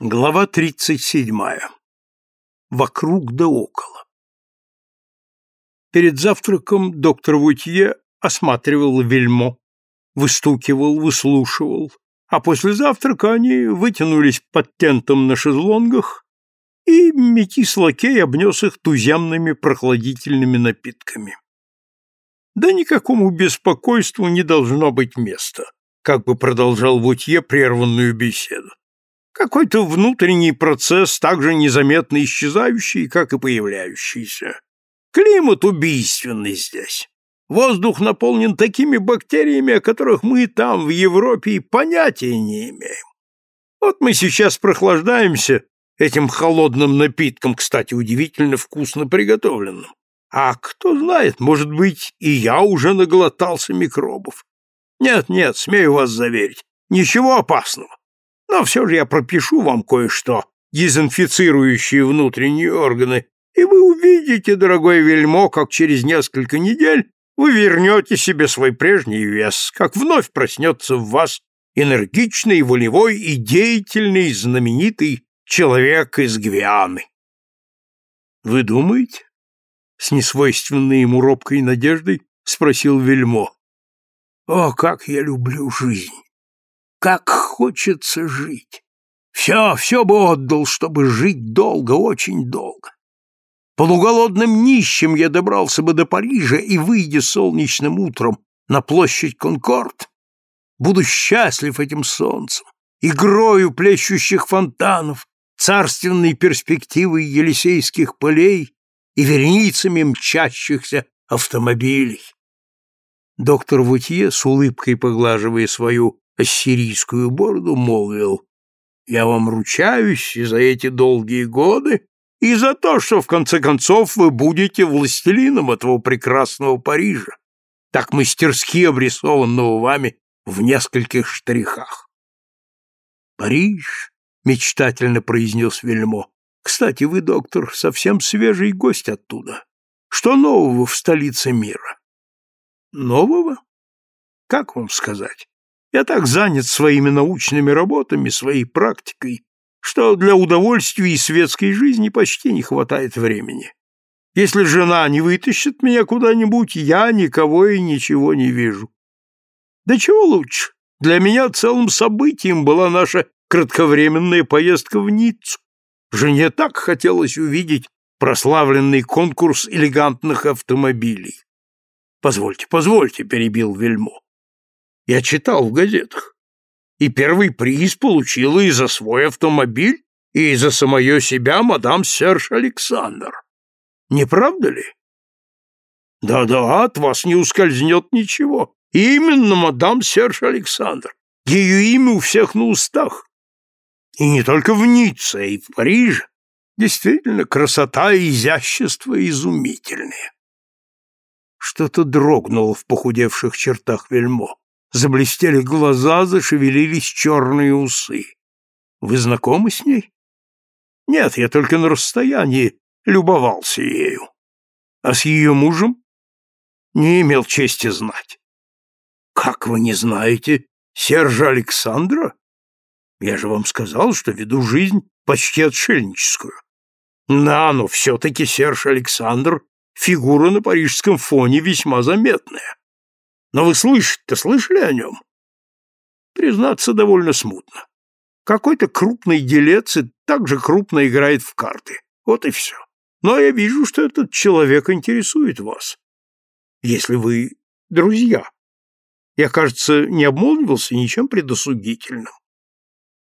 Глава 37. Вокруг да около. Перед завтраком доктор Вутье осматривал вельмо, выстукивал, выслушивал, а после завтрака они вытянулись под тентом на шезлонгах, и метис-лакей обнес их туземными прохладительными напитками. Да никакому беспокойству не должно быть места, как бы продолжал Вутье прерванную беседу. Какой-то внутренний процесс, так же незаметно исчезающий, как и появляющийся. Климат убийственный здесь. Воздух наполнен такими бактериями, о которых мы там, в Европе, и понятия не имеем. Вот мы сейчас прохлаждаемся этим холодным напитком, кстати, удивительно вкусно приготовленным. А кто знает, может быть, и я уже наглотался микробов. Нет, нет, смею вас заверить, ничего опасного. Но все же я пропишу вам кое-что, дезинфицирующие внутренние органы, и вы увидите, дорогой вельмо, как через несколько недель вы вернете себе свой прежний вес, как вновь проснется в вас энергичный, волевой и деятельный знаменитый человек из Гвианы. Вы думаете? С несвойственной ему робкой надеждой спросил Вельмо. О, как я люблю жизнь! Как хочется жить! Все, все бы отдал, чтобы жить долго, очень долго. Полуголодным нищим я добрался бы до Парижа и, выйдя солнечным утром на площадь Конкорд, буду счастлив этим солнцем, игрою плещущих фонтанов, царственной перспективой Елисейских полей и вереницами мчащихся автомобилей. Доктор Вутье, с улыбкой поглаживая свою ассирийскую бороду, молвил, «Я вам ручаюсь и за эти долгие годы, и за то, что в конце концов вы будете властелином этого прекрасного Парижа, так мастерски обрисованного вами в нескольких штрихах». «Париж», — мечтательно произнес Вельмо, «кстати, вы, доктор, совсем свежий гость оттуда. Что нового в столице мира?» «Нового? Как вам сказать?» Я так занят своими научными работами, своей практикой, что для удовольствия и светской жизни почти не хватает времени. Если жена не вытащит меня куда-нибудь, я никого и ничего не вижу. Да чего лучше? Для меня целым событием была наша кратковременная поездка в Ниццу. Жене так хотелось увидеть прославленный конкурс элегантных автомобилей. Позвольте, позвольте, перебил Вельмо. Я читал в газетах. И первый приз получила и за свой автомобиль, и за самое себя мадам Серж Александр. Не правда ли? Да-да, от вас не ускользнет ничего. Именно мадам Серж Александр. Ее имя у всех на устах. И не только в Ницце, и в Париже. Действительно, красота и изящество изумительные. Что-то дрогнуло в похудевших чертах вельмо. Заблестели глаза, зашевелились черные усы. Вы знакомы с ней? Нет, я только на расстоянии любовался ею. А с ее мужем? Не имел чести знать. Как вы не знаете Сержа Александра? Я же вам сказал, что веду жизнь почти отшельническую. Да, но все-таки Серж Александр — фигура на парижском фоне весьма заметная. Но вы слышите-то слышали о нем? Признаться, довольно смутно. Какой-то крупный делец и так же крупно играет в карты. Вот и все. Но я вижу, что этот человек интересует вас. Если вы друзья. Я, кажется, не обмолвился ничем предосудительным.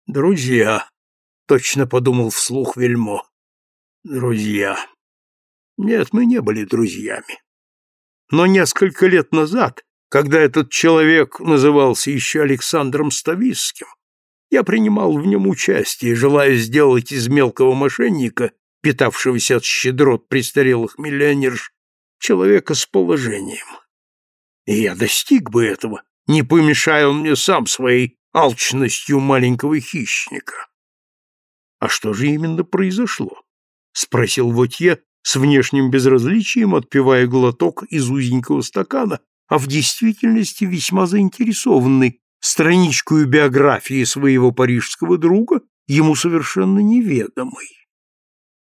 Друзья, точно подумал вслух Вельмо. Друзья. Нет, мы не были друзьями. Но несколько лет назад когда этот человек назывался еще Александром Стависским, я принимал в нем участие, желая сделать из мелкого мошенника, питавшегося от щедрот престарелых миллионерш, человека с положением. И я достиг бы этого, не помешая он мне сам своей алчностью маленького хищника. А что же именно произошло? спросил Вотье с внешним безразличием, отпивая глоток из узенького стакана, а в действительности весьма заинтересованный страничкой биографии своего парижского друга ему совершенно неведомый.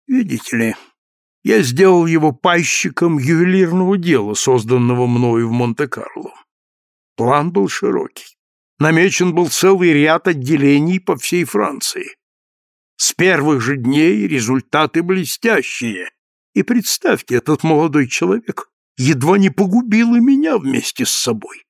Видите ли, я сделал его пайщиком ювелирного дела, созданного мною в Монте-Карло. План был широкий. Намечен был целый ряд отделений по всей Франции. С первых же дней результаты блестящие. И представьте, этот молодой человек едва не погубил и меня вместе с собой.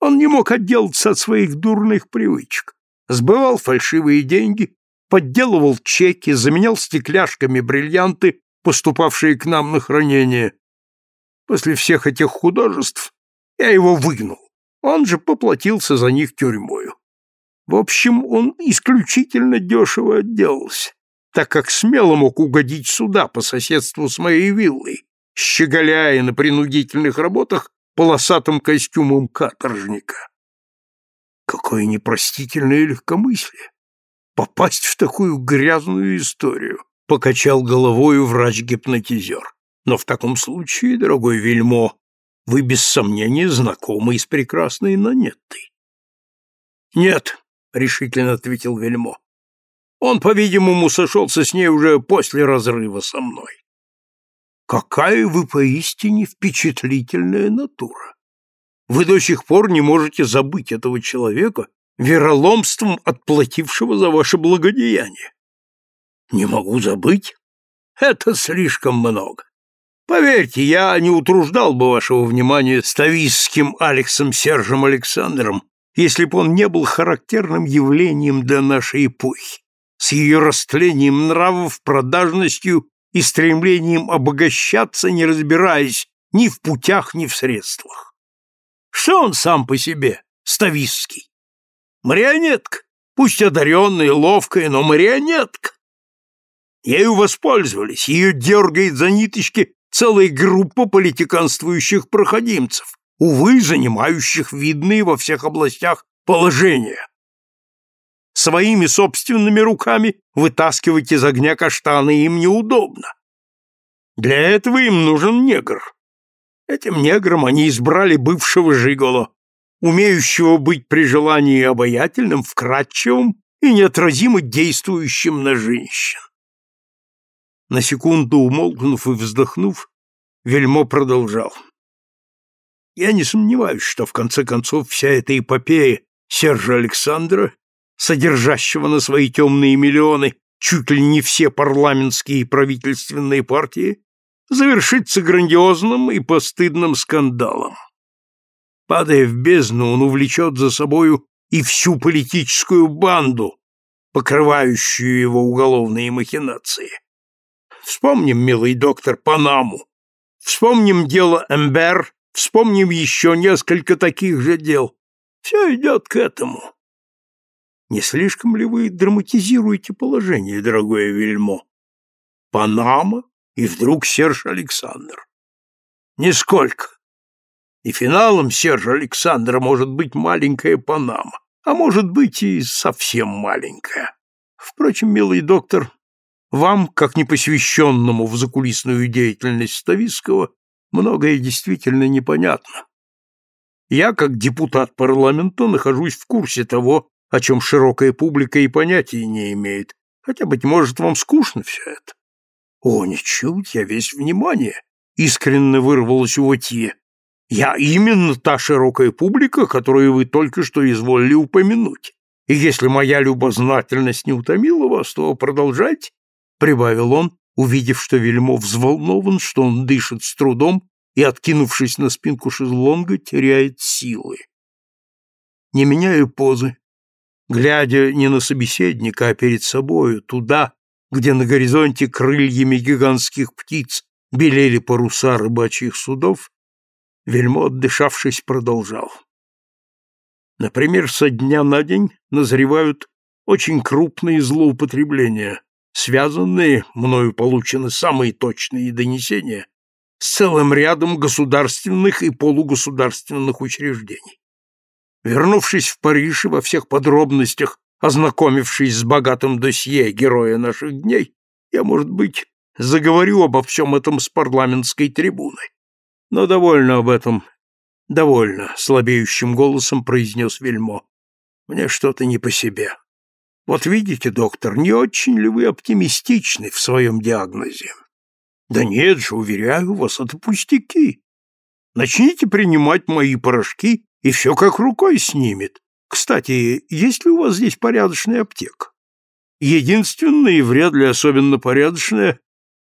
Он не мог отделаться от своих дурных привычек. Сбывал фальшивые деньги, подделывал чеки, заменял стекляшками бриллианты, поступавшие к нам на хранение. После всех этих художеств я его выгнал. Он же поплатился за них тюрьмою. В общем, он исключительно дешево отделался, так как смело мог угодить сюда по соседству с моей виллой, щеголяя на принудительных работах полосатым костюмом каторжника. Какое непростительное легкомыслие! Попасть в такую грязную историю, покачал головою врач-гипнотизер. Но в таком случае, дорогой Вильмо, вы без сомнения знакомы с прекрасной Нанеттой. Нет, — решительно ответил Вельмо. «Он, по-видимому, сошелся с ней уже после разрыва со мной». «Какая вы поистине впечатлительная натура! Вы до сих пор не можете забыть этого человека, вероломством отплатившего за ваше благодеяние». «Не могу забыть? Это слишком много. Поверьте, я не утруждал бы вашего внимания ставистским Алексом Сержем Александром, если бы он не был характерным явлением для нашей эпохи, с ее растлением нравов, продажностью и стремлением обогащаться, не разбираясь ни в путях, ни в средствах. Что он сам по себе, Ставистский? Марионетка, пусть одаренная, ловкая, но марионетка. Ею воспользовались, ее дергает за ниточки целая группа политиканствующих проходимцев, увы, занимающих видные во всех областях положения. Своими собственными руками вытаскивать из огня каштаны им неудобно. Для этого им нужен негр. Этим негром они избрали бывшего Жиголо, умеющего быть при желании обаятельным, вкрадчивым и неотразимо действующим на женщин. На секунду умолкнув и вздохнув, Вельмо продолжал. Я не сомневаюсь, что в конце концов вся эта эпопея Сержа Александра, содержащего на свои темные миллионы чуть ли не все парламентские и правительственные партии, завершится грандиозным и постыдным скандалом. Падая в бездну, он увлечет за собою и всю политическую банду, покрывающую его уголовные махинации. Вспомним, милый доктор, Панаму. Вспомним дело Эмбер Вспомним еще несколько таких же дел. Все идет к этому. Не слишком ли вы драматизируете положение, дорогое Вильмо? Панама и вдруг Серж Александр. Нисколько. И финалом Сержа Александра может быть маленькая Панама, а может быть и совсем маленькая. Впрочем, милый доктор, вам, как непосвященному в закулисную деятельность Ставицкого, многое действительно непонятно. Я, как депутат парламента, нахожусь в курсе того, о чем широкая публика и понятия не имеет, хотя, быть может, вам скучно все это. О, ничуть, я весь внимание, искренне вырвалось у Ватье. Я именно та широкая публика, которую вы только что изволили упомянуть. И если моя любознательность не утомила вас, то продолжайте, — прибавил он, увидев, что Вельмо взволнован, что он дышит с трудом и, откинувшись на спинку шезлонга, теряет силы. Не меняя позы, глядя не на собеседника, а перед собою, туда, где на горизонте крыльями гигантских птиц белели паруса рыбачьих судов, Вельмо, отдышавшись, продолжал. Например, со дня на день назревают очень крупные злоупотребления, связанные, мною получены самые точные донесения, с целым рядом государственных и полугосударственных учреждений. Вернувшись в Париж и во всех подробностях ознакомившись с богатым досье героя наших дней, я, может быть, заговорю обо всем этом с парламентской трибуны. Но довольно об этом, довольно, слабеющим голосом произнес Вельмо. Мне что-то не по себе. Вот видите, доктор, не очень ли вы оптимистичны в своем диагнозе? Да нет же, уверяю вас, это пустяки. Начните принимать мои порошки, и все как рукой снимет. Кстати, есть ли у вас здесь порядочная аптека? Единственная и вряд ли особенно порядочная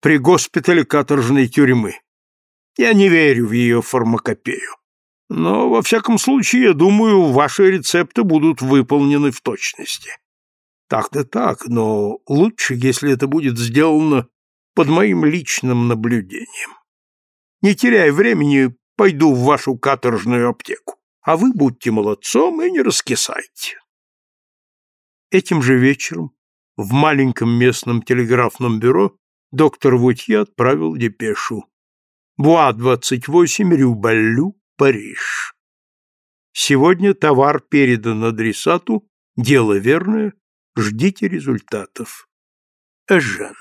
при госпитале каторжной тюрьмы. Я не верю в ее фармакопею. Но, во всяком случае, я думаю, ваши рецепты будут выполнены в точности. Так-то так, но лучше, если это будет сделано под моим личным наблюдением. Не теряя времени, пойду в вашу каторжную аптеку, а вы будьте молодцом и не раскисайте. Этим же вечером в маленьком местном телеграфном бюро доктор Вутье отправил депешу. Буа-28, Рю-Баллю, Париж. Сегодня товар передан адресату, дело верное, ждите результатов. Эжен.